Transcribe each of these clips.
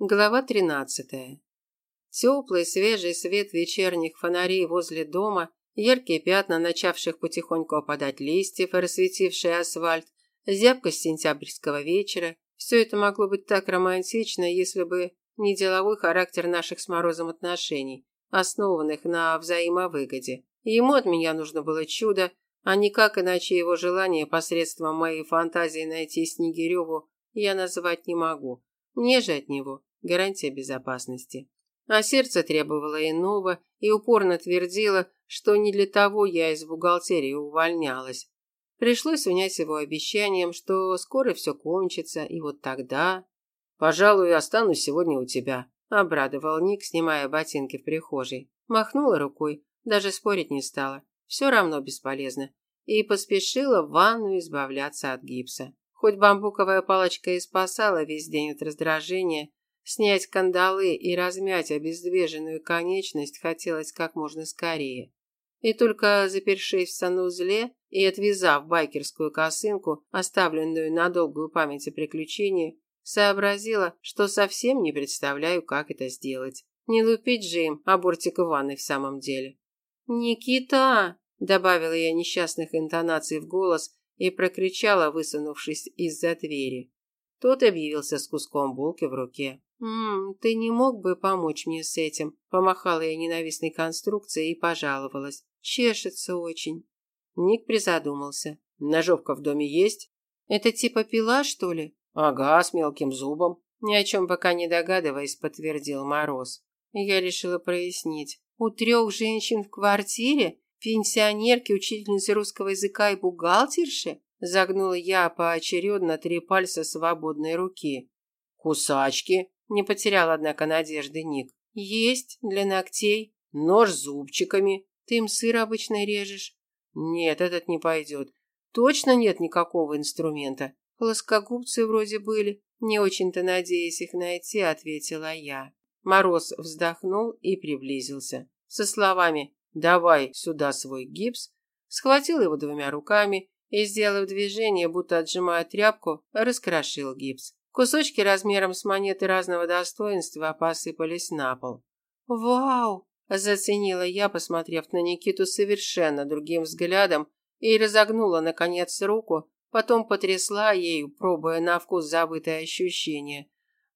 Глава 13. Теплый, свежий свет вечерних фонарей возле дома, яркие пятна начавших потихоньку опадать листьев, рассветившие асфальт, зябкость сентябрьского вечера – все это могло быть так романтично, если бы не деловой характер наших с Морозом отношений, основанных на взаимовыгоде. Ему от меня нужно было чудо, а никак иначе его желание посредством моей фантазии найти Снегиреву я называть не могу. Мне же от него гарантия безопасности. А сердце требовало иного и упорно твердило, что не для того я из бухгалтерии увольнялась. Пришлось унять его обещанием, что скоро все кончится, и вот тогда... «Пожалуй, останусь сегодня у тебя», – обрадовал Ник, снимая ботинки в прихожей. Махнула рукой, даже спорить не стала. Все равно бесполезно. И поспешила в ванну избавляться от гипса. Хоть бамбуковая палочка и спасала весь день от раздражения, Снять кандалы и размять обездвиженную конечность хотелось как можно скорее. И только запершись в санузле и отвязав байкерскую косынку, оставленную на долгую память о приключении, сообразила, что совсем не представляю, как это сделать. Не лупить же им абортик ванны в самом деле. «Никита!» – добавила я несчастных интонаций в голос и прокричала, высунувшись из-за двери. Тот объявился с куском булки в руке. «Ммм, ты не мог бы помочь мне с этим?» Помахала я ненавистной конструкцией и пожаловалась. «Чешется очень». Ник призадумался. «Ножовка в доме есть?» «Это типа пила, что ли?» «Ага, с мелким зубом». Ни о чем пока не догадываясь, подтвердил Мороз. Я решила прояснить. «У трех женщин в квартире? Пенсионерки, учительницы русского языка и бухгалтерши?» Загнула я поочередно три пальца свободной руки. «Кусачки», не потерял, однако, надежды Ник. Есть для ногтей. Нож с зубчиками. Ты им сыр обычно режешь? Нет, этот не пойдет. Точно нет никакого инструмента. Плоскогубцы вроде были. Не очень-то надеясь их найти, ответила я. Мороз вздохнул и приблизился. Со словами «давай сюда свой гипс», схватил его двумя руками и, сделав движение, будто отжимая тряпку, раскрошил гипс. Кусочки размером с монеты разного достоинства посыпались на пол. «Вау!» – заценила я, посмотрев на Никиту совершенно другим взглядом, и разогнула, наконец, руку, потом потрясла ею, пробуя на вкус забытое ощущение.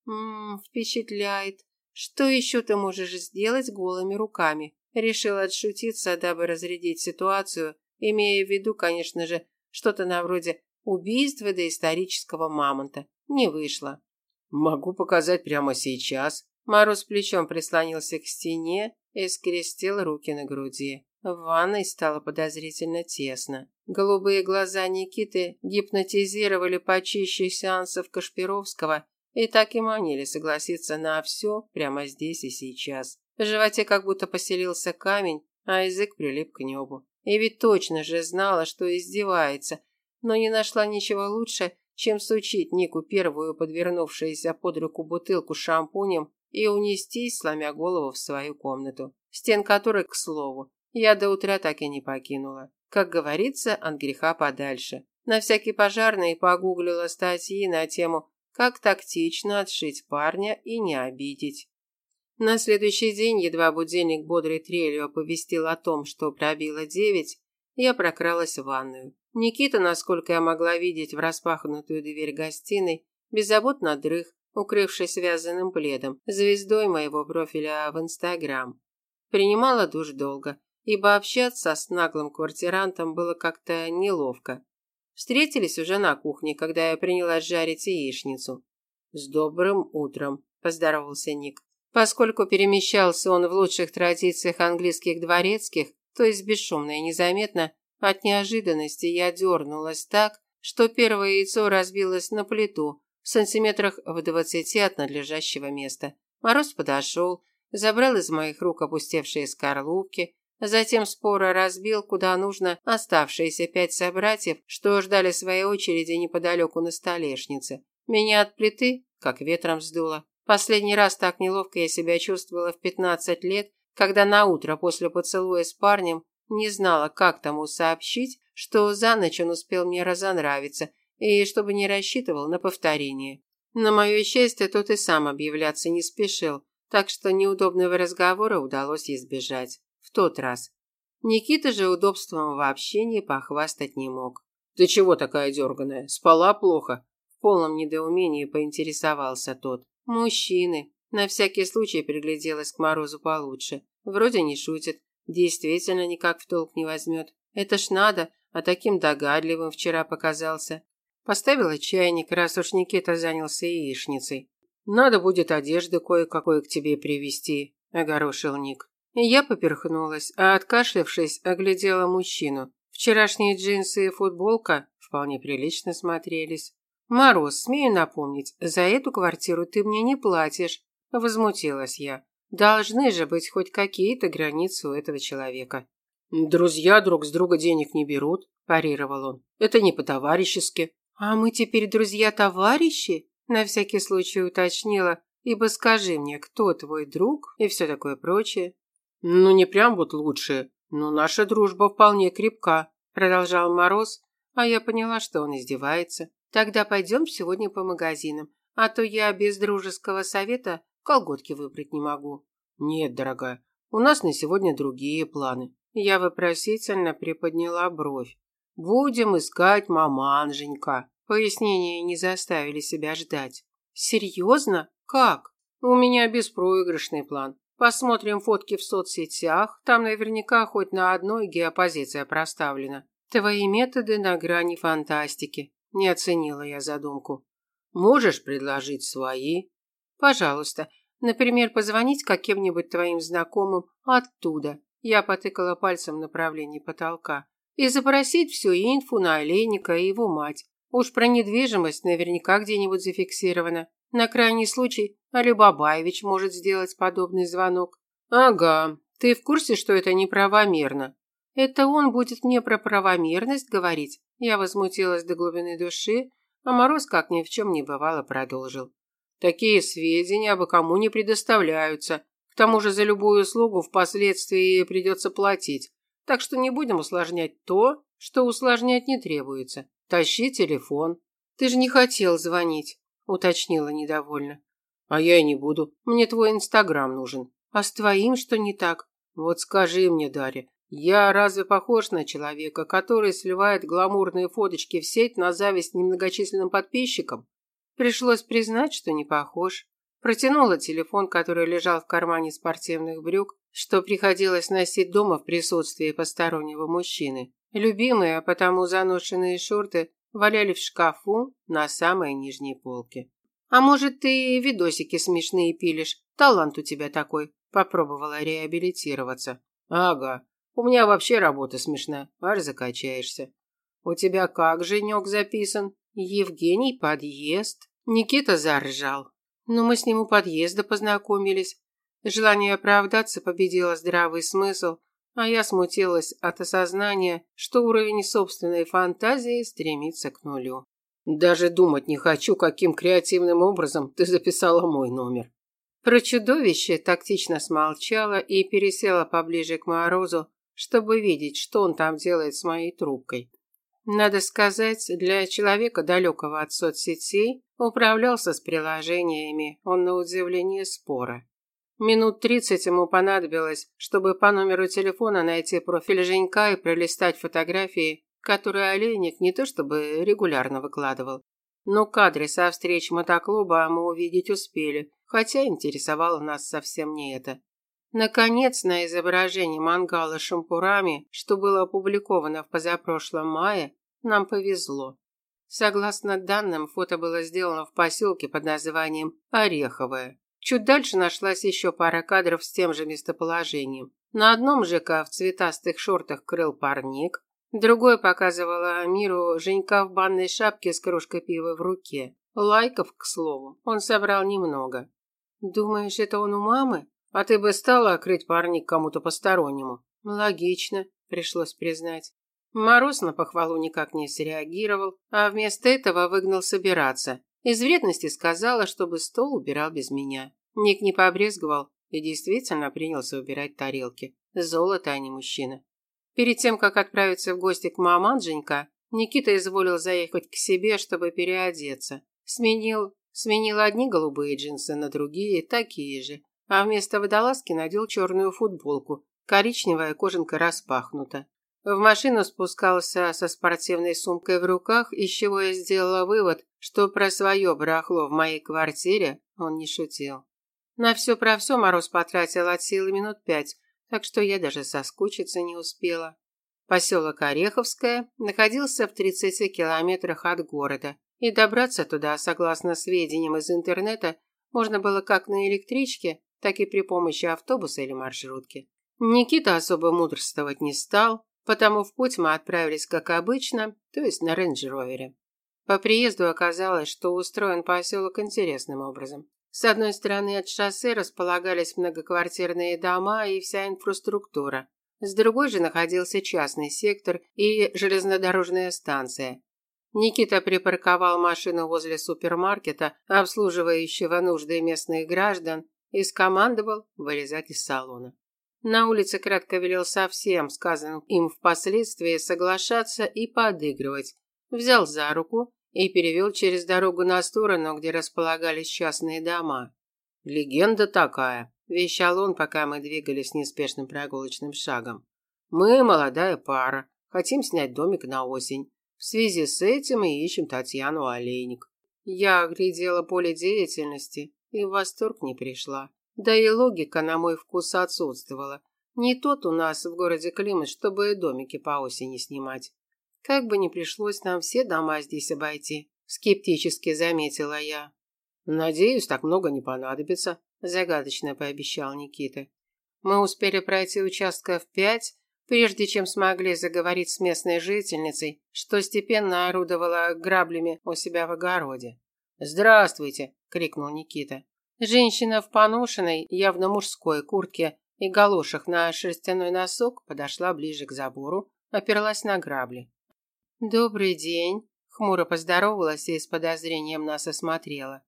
«Ммм, впечатляет. Что еще ты можешь сделать голыми руками?» Решила отшутиться, дабы разрядить ситуацию, имея в виду, конечно же, что-то на вроде убийства доисторического мамонта. Не вышло. Могу показать прямо сейчас. Мороз плечом прислонился к стене и скрестил руки на груди. В ванной стало подозрительно тесно. Голубые глаза Никиты гипнотизировали почище сеансов Кашпировского и так и манили согласиться на все прямо здесь и сейчас. В животе как будто поселился камень, а язык прилип к небу. И ведь точно же знала, что издевается, но не нашла ничего лучше, чем сучить Нику первую подвернувшуюся под руку бутылку шампунем и унестись, сломя голову в свою комнату, стен которой, к слову, я до утра так и не покинула. Как говорится, от греха подальше. На всякий пожарный погуглила статьи на тему «Как тактично отшить парня и не обидеть». На следующий день, едва будильник бодрой трелью оповестил о том, что пробило девять, я прокралась в ванную. Никита, насколько я могла видеть в распахнутую дверь гостиной, беззаботно дрых, укрывшись связанным пледом, звездой моего профиля в Инстаграм. Принимала душ долго, ибо общаться с наглым квартирантом было как-то неловко. Встретились уже на кухне, когда я принялась жарить яичницу. «С добрым утром», – поздоровался Ник. Поскольку перемещался он в лучших традициях английских дворецких, то есть бесшумно и незаметно, от неожиданности я дернулась так, что первое яйцо разбилось на плиту, в сантиметрах в двадцати от надлежащего места. Мороз подошел, забрал из моих рук опустевшие скорлупки, затем споро разбил, куда нужно, оставшиеся пять собратьев, что ждали своей очереди неподалеку на столешнице. Меня от плиты как ветром сдуло. Последний раз так неловко я себя чувствовала в пятнадцать лет, когда на утро после поцелуя с парнем не знала, как тому сообщить, что за ночь он успел мне разонравиться, и чтобы не рассчитывал на повторение. На мое счастье, тот и сам объявляться не спешил, так что неудобного разговора удалось избежать. В тот раз. Никита же удобством в общении похвастать не мог. «Ты чего такая дерганая? Спала плохо?» В полном недоумении поинтересовался тот. «Мужчины». На всякий случай пригляделась к Морозу получше. Вроде не шутит. Действительно никак в толк не возьмет. Это ж надо, а таким догадливым вчера показался. Поставила чайник, раз уж Никита занялся яичницей. «Надо будет одежды кое-какой к тебе привезти», – огорошил Ник. Я поперхнулась, а откашлявшись, оглядела мужчину. Вчерашние джинсы и футболка вполне прилично смотрелись. «Мороз, смею напомнить, за эту квартиру ты мне не платишь», – возмутилась я. «Должны же быть хоть какие-то границы у этого человека». «Друзья друг с друга денег не берут», – парировал он. «Это не по-товарищески». «А мы теперь друзья-товарищи?» На всякий случай уточнила, ибо скажи мне, кто твой друг и все такое прочее. Ну, не прям вот лучшие, но наша дружба вполне крепка, продолжал Мороз, а я поняла, что он издевается. Тогда пойдем сегодня по магазинам, а то я без дружеского совета колготки выбрать не могу. Нет, дорогая, у нас на сегодня другие планы. Я вопросительно приподняла бровь. Будем искать маманженька. Пояснения не заставили себя ждать. Серьезно? Как? У меня беспроигрышный план. Посмотрим фотки в соцсетях, там наверняка хоть на одной геопозиция проставлена. Твои методы на грани фантастики. Не оценила я задумку. Можешь предложить свои? Пожалуйста. Например, позвонить каким-нибудь твоим знакомым оттуда. Я потыкала пальцем в направлении потолка. И запросить всю инфу на Олейника и его мать. Уж про недвижимость наверняка где-нибудь зафиксировано. На крайний случай Али Бабаевич может сделать подобный звонок. Ага. Ты в курсе, что это неправомерно? Это он будет мне про правомерность говорить? Я возмутилась до глубины души, а Мороз, как ни в чем не бывало, продолжил. Такие сведения бы кому не предоставляются. К тому же за любую услугу впоследствии придется платить. Так что не будем усложнять то, что усложнять не требуется. Тащи телефон. Ты же не хотел звонить, уточнила недовольно. А я и не буду. Мне твой Инстаграм нужен. А с твоим что не так? Вот скажи мне, Дарья, я разве похож на человека, который сливает гламурные фоточки в сеть на зависть немногочисленным подписчикам? Пришлось признать, что не похож. Протянула телефон, который лежал в кармане спортивных брюк, что приходилось носить дома в присутствии постороннего мужчины. Любимые, а потому заношенные шорты валяли в шкафу на самой нижней полке. «А может, ты видосики смешные пилишь? Талант у тебя такой», – попробовала реабилитироваться. «Ага, у меня вообще работа смешная, аж закачаешься». «У тебя как женек записан?» «Евгений подъезд». Никита заржал. Но мы с ним у подъезда познакомились. Желание оправдаться победило здравый смысл – а я смутилась от осознания, что уровень собственной фантазии стремится к нулю. Даже думать не хочу, каким креативным образом ты записала мой номер. Про чудовище тактично смолчала и пересела поближе к Морозу, чтобы видеть, что он там делает с моей трубкой. Надо сказать, для человека далекого от соцсетей управлялся с приложениями он на удивление спора. Минут тридцать ему понадобилось, чтобы по номеру телефона найти профиль Женька и пролистать фотографии, которые Олейник не то чтобы регулярно выкладывал. Но кадры со встреч мотоклуба мы увидеть успели, хотя интересовало нас совсем не это. Наконец, на изображении мангала шампурами, что было опубликовано в позапрошлом мае, нам повезло. Согласно данным, фото было сделано в поселке под названием Ореховое. Чуть дальше нашлась еще пара кадров с тем же местоположением. На одном ЖК в цветастых шортах крыл парник, другой показывала миру Женька в банной шапке с кружкой пива в руке. Лайков, к слову, он собрал немного. «Думаешь, это он у мамы? А ты бы стала окрыть парник кому-то постороннему?» «Логично», пришлось признать. Мороз на похвалу никак не среагировал, а вместо этого выгнал собираться. Из вредности сказала, чтобы стол убирал без меня. Ник не побрезговал и действительно принялся убирать тарелки. Золото, а не мужчина. Перед тем, как отправиться в гости к маман Женька, Никита изволил заехать к себе, чтобы переодеться. Сменил Сменил одни голубые джинсы на другие, такие же, а вместо водолазки надел черную футболку, коричневая кожанка распахнута. В машину спускался со спортивной сумкой в руках, из чего я сделала вывод, что про свое барахло в моей квартире он не шутил. На все про все Мороз потратил от силы минут пять, так что я даже соскучиться не успела. Поселок Ореховское находился в 30 километрах от города, и добраться туда, согласно сведениям из интернета, можно было как на электричке, так и при помощи автобуса или маршрутки. Никита особо мудрствовать не стал, потому в путь мы отправились как обычно, то есть на рейндж-ровере. По приезду оказалось, что устроен поселок интересным образом. С одной стороны от шоссе располагались многоквартирные дома и вся инфраструктура. С другой же находился частный сектор и железнодорожная станция. Никита припарковал машину возле супермаркета, обслуживающего нужды местных граждан, и скомандовал вылезать из салона. На улице кратко велел со всем сказанным им впоследствии соглашаться и подыгрывать. Взял за руку и перевел через дорогу на сторону, где располагались частные дома. «Легенда такая», – вещал он, пока мы двигались неспешным прогулочным шагом. «Мы молодая пара, хотим снять домик на осень. В связи с этим мы ищем Татьяну Олейник». Я оглядела поле деятельности и в восторг не пришла. Да и логика, на мой вкус, отсутствовала. Не тот у нас в городе климат, чтобы домики по осени снимать. Как бы ни пришлось нам все дома здесь обойти, скептически заметила я. Надеюсь, так много не понадобится, загадочно пообещал Никита. Мы успели пройти участка в пять, прежде чем смогли заговорить с местной жительницей, что степенно орудовала граблями у себя в огороде. «Здравствуйте!» – крикнул Никита. Женщина в поношенной, явно мужской куртке и галошах на шерстяной носок подошла ближе к забору, оперлась на грабли. «Добрый день», – хмуро поздоровалась и с подозрением нас осмотрела.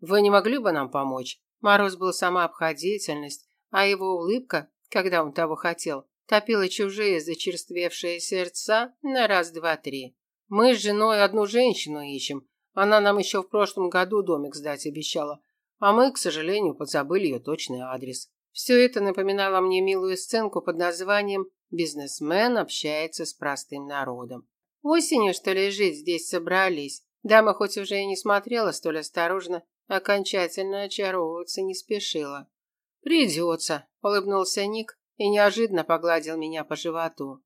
«Вы не могли бы нам помочь?» Мороз был сама обходительность, а его улыбка, когда он того хотел, топила чужие зачерствевшие сердца на раз, два, три. «Мы с женой одну женщину ищем. Она нам еще в прошлом году домик сдать обещала. А мы, к сожалению, подзабыли ее точный адрес. Все это напоминало мне милую сценку под названием «Бизнесмен общается с простым народом». Осенью, что ли, жить здесь собрались. Дама хоть уже и не смотрела столь осторожно, окончательно очаровываться не спешила. «Придется», – улыбнулся Ник и неожиданно погладил меня по животу.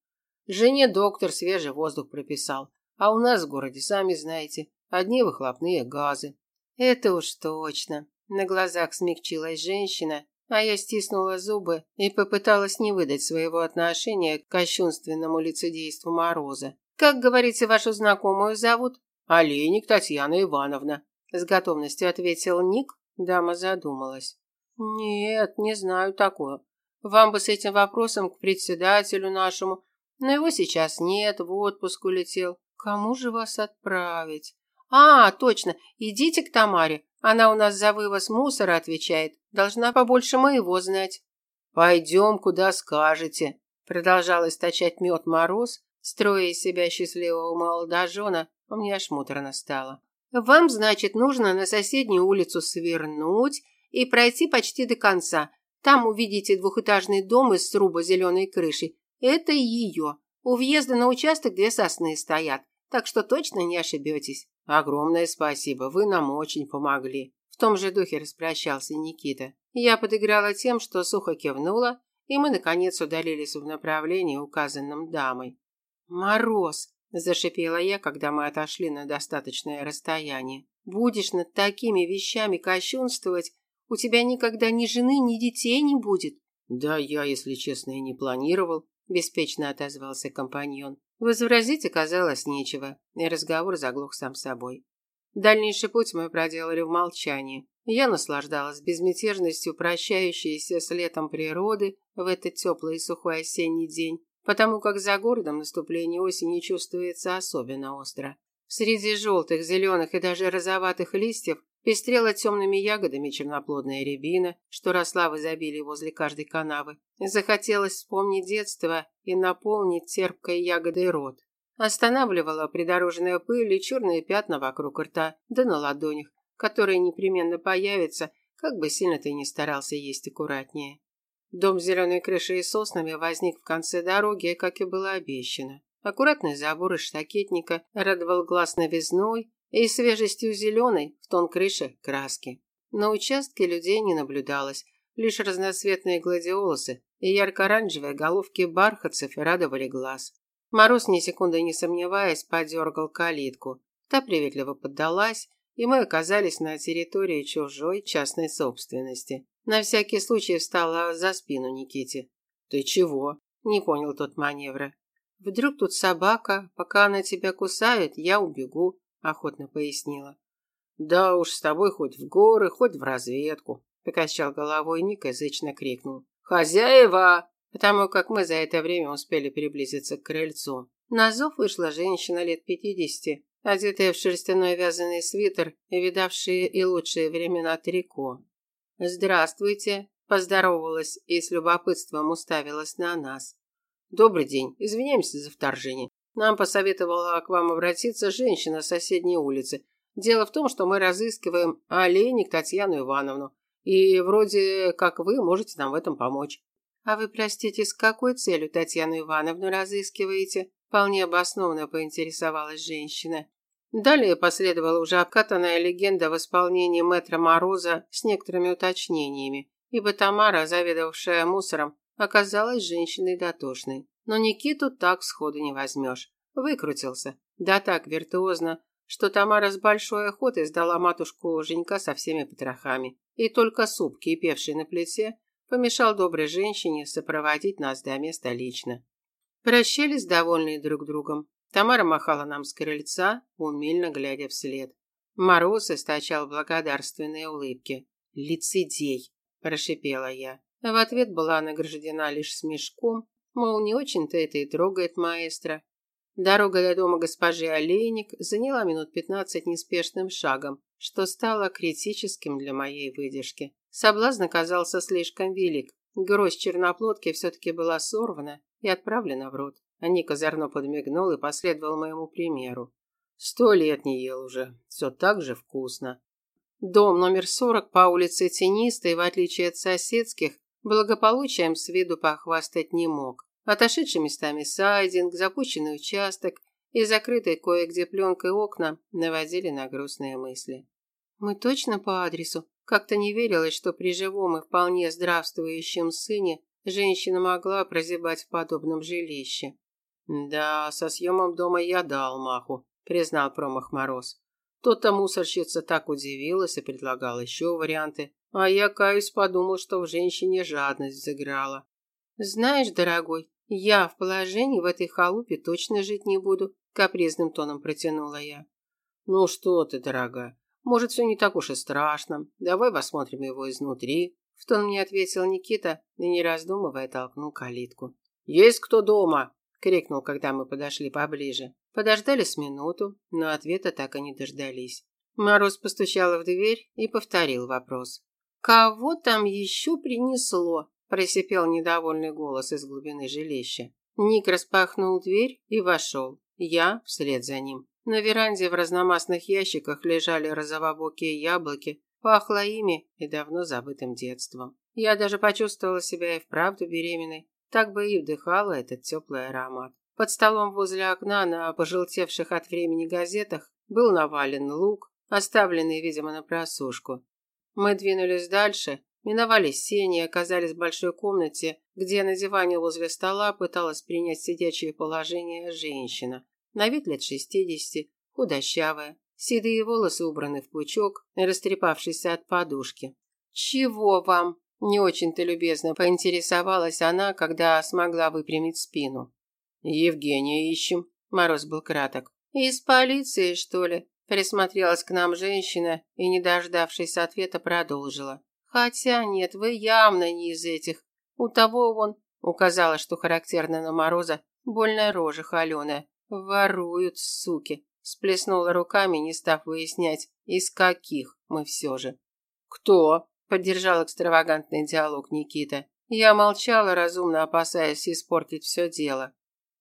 Жене доктор свежий воздух прописал, а у нас в городе, сами знаете, одни выхлопные газы. Это уж точно. На глазах смягчилась женщина, а я стиснула зубы и попыталась не выдать своего отношения к кощунственному лицедейству Мороза. «Как, говорите, вашу знакомую зовут?» «Олейник Татьяна Ивановна», – с готовностью ответил Ник. Дама задумалась. «Нет, не знаю такую. Вам бы с этим вопросом к председателю нашему. Но его сейчас нет, в отпуск улетел. Кому же вас отправить?» «А, точно, идите к Тамаре. Она у нас за вывоз мусора отвечает. Должна побольше моего знать. Пойдем, куда скажете. Продолжал источать мед мороз, строя из себя счастливого молодожена. У меня аж муторно стало. Вам, значит, нужно на соседнюю улицу свернуть и пройти почти до конца. Там увидите двухэтажный дом из сруба зеленой крышей. Это ее. У въезда на участок две сосны стоят, так что точно не ошибетесь. Огромное спасибо, вы нам очень помогли. В том же духе распрощался Никита. Я подыграла тем, что сухо кивнула, и мы наконец удалились в направлении, указанном дамой. Мороз, зашипела я, когда мы отошли на достаточное расстояние. Будешь над такими вещами кощунствовать, у тебя никогда ни жены, ни детей не будет. Да я, если честно, и не планировал, беспечно отозвался компаньон. Возразить оказалось нечего, и разговор заглох сам собой. Дальнейший путь мы проделали в молчании. Я наслаждалась безмятежностью прощающейся с летом природы в этот теплый и сухой осенний день, потому как за городом наступление осени чувствуется особенно остро. Среди желтых, зеленых и даже розоватых листьев Пестрела темными ягодами черноплодная рябина, что росла в изобилии возле каждой канавы. Захотелось вспомнить детство и наполнить терпкой ягодой рот. Останавливала придорожная пыль и черные пятна вокруг рта, да на ладонях. который непременно появится, как бы сильно ты ни старался есть аккуратнее. Дом с зеленой крышей и соснами возник в конце дороги, как и было обещано. Аккуратный забор из штакетника радовал глаз новизной и свежестью зеленой в тон крыши краски. На участке людей не наблюдалось, лишь разноцветные гладиолусы и ярко-оранжевые головки бархатцев радовали глаз. Мороз, ни секунды не сомневаясь, подергал калитку. Та приветливо поддалась, и мы оказались на территории чужой частной собственности. На всякий случай встала за спину Никите. «Ты чего?» – не понял тот маневра. «Вдруг тут собака, пока она тебя кусает, я убегу», – охотно пояснила. «Да уж, с тобой хоть в горы, хоть в разведку», – покачал головой Ник и зычно крикнул. «Хозяева!» Потому как мы за это время успели приблизиться к крыльцу. На зов вышла женщина лет пятидесяти, одетая в шерстяной вязаный свитер и видавшие и лучшие времена трико. «Здравствуйте», – поздоровалась и с любопытством уставилась на нас. «Добрый день. Извиняемся за вторжение. Нам посоветовала к вам обратиться женщина с соседней улицы. Дело в том, что мы разыскиваем олейник Татьяну Ивановну. И вроде как вы можете нам в этом помочь». «А вы, простите, с какой целью Татьяну Ивановну разыскиваете?» Вполне обоснованно поинтересовалась женщина. Далее последовала уже обкатанная легенда в исполнении мэтра Мороза с некоторыми уточнениями, ибо Тамара, заведовавшая мусором, оказалась женщиной дотошной. Но Никиту так сходу не возьмешь. Выкрутился. Да так виртуозно, что Тамара с большой охотой сдала матушку Женька со всеми потрохами. И только суп, кипевший на плите, помешал доброй женщине сопроводить нас до места лично. Прощались довольные друг другом. Тамара махала нам с крыльца, умильно глядя вслед. Мороз источал благодарственные улыбки. «Лицедей!» – прошипела я. В ответ была награждена лишь смешком, мол, не очень-то это и трогает маэстро. Дорога до дома госпожи Олейник заняла минут пятнадцать неспешным шагом, что стало критическим для моей выдержки. Соблазн оказался слишком велик. Гроздь черноплодки все-таки была сорвана и отправлена в рот. А Ник озорно подмигнул и последовал моему примеру. Сто лет не ел уже. Все так же вкусно. Дом номер сорок по улице Тенистой, в отличие от соседских, Благополучием с виду похвастать не мог. Отошедший местами сайдинг, запущенный участок и закрытые кое-где пленкой окна наводили на грустные мысли. Мы точно по адресу? Как-то не верилось, что при живом и вполне здравствующем сыне женщина могла прозябать в подобном жилище. Да, со съемом дома я дал маху, признал промах Мороз. Тот-то мусорщица так удивилась и предлагала еще варианты. А я, каюсь, подумал, что в женщине жадность заграла. Знаешь, дорогой, я в положении в этой халупе точно жить не буду, капризным тоном протянула я. Ну что ты, дорогая, может, все не так уж и страшно. Давай посмотрим его изнутри. В тон мне ответил Никита и, не раздумывая, толкнул калитку. «Есть кто дома?» – крикнул, когда мы подошли поближе. Подождали с минуту, но ответа так и не дождались. Мороз постучал в дверь и повторил вопрос. «Кого там еще принесло?» – просипел недовольный голос из глубины жилища. Ник распахнул дверь и вошел. Я вслед за ним. На веранде в разномастных ящиках лежали розовобокие яблоки, пахло ими и давно забытым детством. Я даже почувствовала себя и вправду беременной, так бы и вдыхала этот теплый аромат. Под столом возле окна на пожелтевших от времени газетах был навален лук, оставленный, видимо, на просушку. Мы двинулись дальше, миновали сени и оказались в большой комнате, где на диване возле стола пыталась принять сидячее положение женщина. На вид лет шестидесяти, худощавая, седые волосы убраны в пучок, растрепавшийся от подушки. «Чего вам?» – не очень-то любезно поинтересовалась она, когда смогла выпрямить спину. «Евгения ищем», – Мороз был краток. «Из полиции, что ли?» Присмотрелась к нам женщина и, не дождавшись ответа, продолжила. «Хотя нет, вы явно не из этих. У того вон...» Указала, что характерно на Мороза, больная рожа холеная. «Воруют, суки!» Сплеснула руками, не став выяснять, из каких мы все же. «Кто?» – поддержал экстравагантный диалог Никита. Я молчала, разумно опасаясь испортить все дело.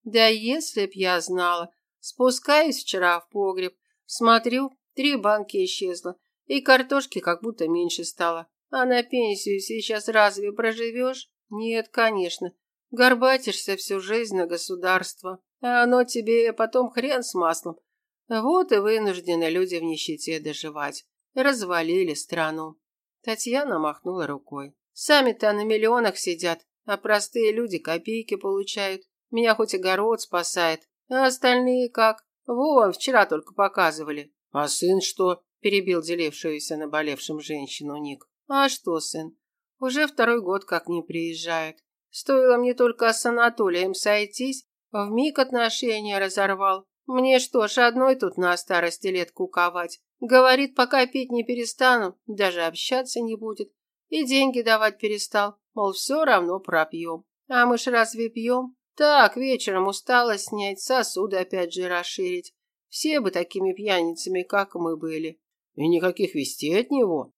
«Да если б я знала. Спускаюсь вчера в погреб, Смотрю, три банки исчезло. И картошки как будто меньше стало. А на пенсию сейчас разве проживешь? Нет, конечно. Горбатишься всю жизнь на государство. А оно тебе потом хрен с маслом. Вот и вынуждены люди в нищете доживать. Развалили страну. Татьяна махнула рукой. Сами-то на миллионах сидят, а простые люди копейки получают. Меня хоть огород спасает, а остальные как? Вон, вчера только показывали. А сын что? Перебил делившуюся наболевшим женщину Ник. А что, сын? Уже второй год как не приезжает. Стоило мне только с Анатолием сойтись, вмиг отношения разорвал. Мне что ж, одной тут на старости лет куковать. Говорит, пока пить не перестану, даже общаться не будет. И деньги давать перестал, мол, все равно пропьем. А мы ж разве пьем? Так, вечером усталость снять, сосуды опять же расширить. Все бы такими пьяницами, как мы были. И никаких вестей от него?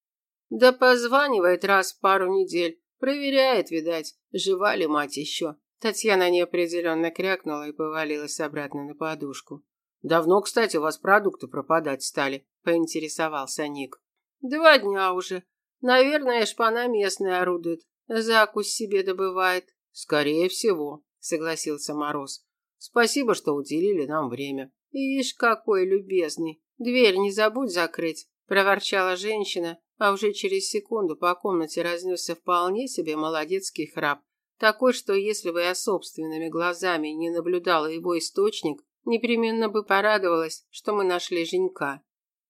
Да позванивает раз в пару недель. Проверяет, видать, жива ли мать еще. Татьяна неопределенно крякнула и повалилась обратно на подушку. Давно, кстати, у вас продукты пропадать стали, поинтересовался Ник. Два дня уже. Наверное, шпана местная орудует. Закусь себе добывает. Скорее всего, согласился Мороз. Спасибо, что уделили нам время. Ишь, какой любезный. Дверь не забудь закрыть, проворчала женщина, а уже через секунду по комнате разнесся вполне себе молодецкий храп. Такой, что если бы я собственными глазами не наблюдала его источник, Непременно бы порадовалась, что мы нашли Женька.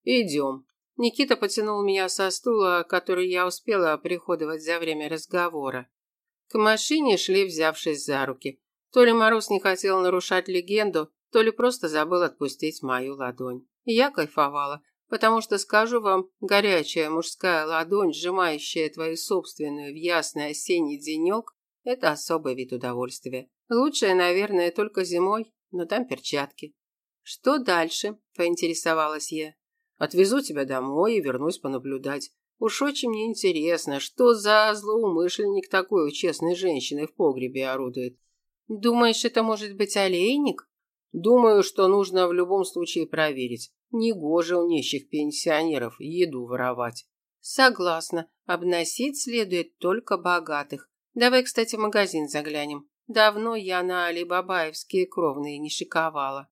Идем. Никита потянул меня со стула, который я успела приходовать за время разговора. К машине шли, взявшись за руки. То ли Мороз не хотел нарушать легенду, то ли просто забыл отпустить мою ладонь. Я кайфовала, потому что, скажу вам, горячая мужская ладонь, сжимающая твою собственную в ясный осенний денек, это особый вид удовольствия. Лучшее, наверное, только зимой, но там перчатки. Что дальше? поинтересовалась я. Отвезу тебя домой и вернусь понаблюдать. Уж очень мне интересно, что за злоумышленник такой у честной женщины в погребе орудует. Думаешь, это может быть олейник? Думаю, что нужно в любом случае проверить. Негоже у нищих пенсионеров еду воровать. Согласна. Обносить следует только богатых. Давай, кстати, в магазин заглянем. Давно я на Алибабаевские кровные не шиковала.